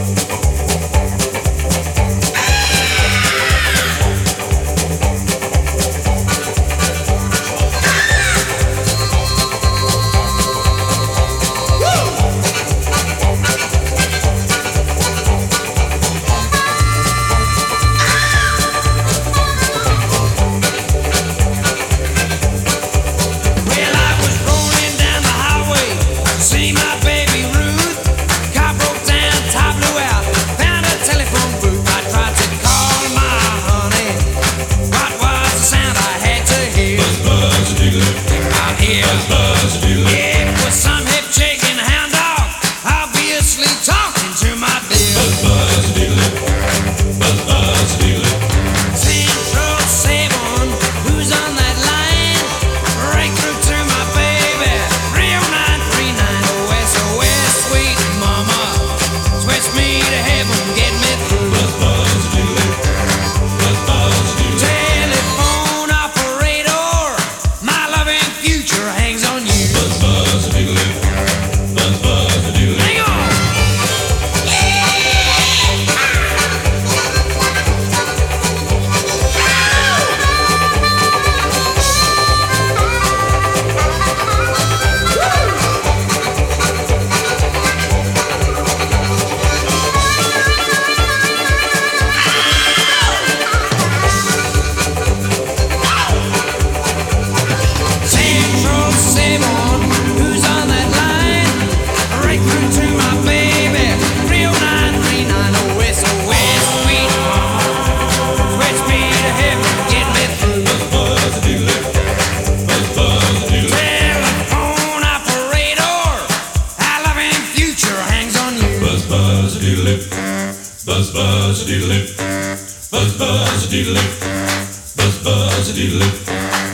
Bye. Buzz buzz a doodle Buzz buzz a doodle Buzz buzz a doodle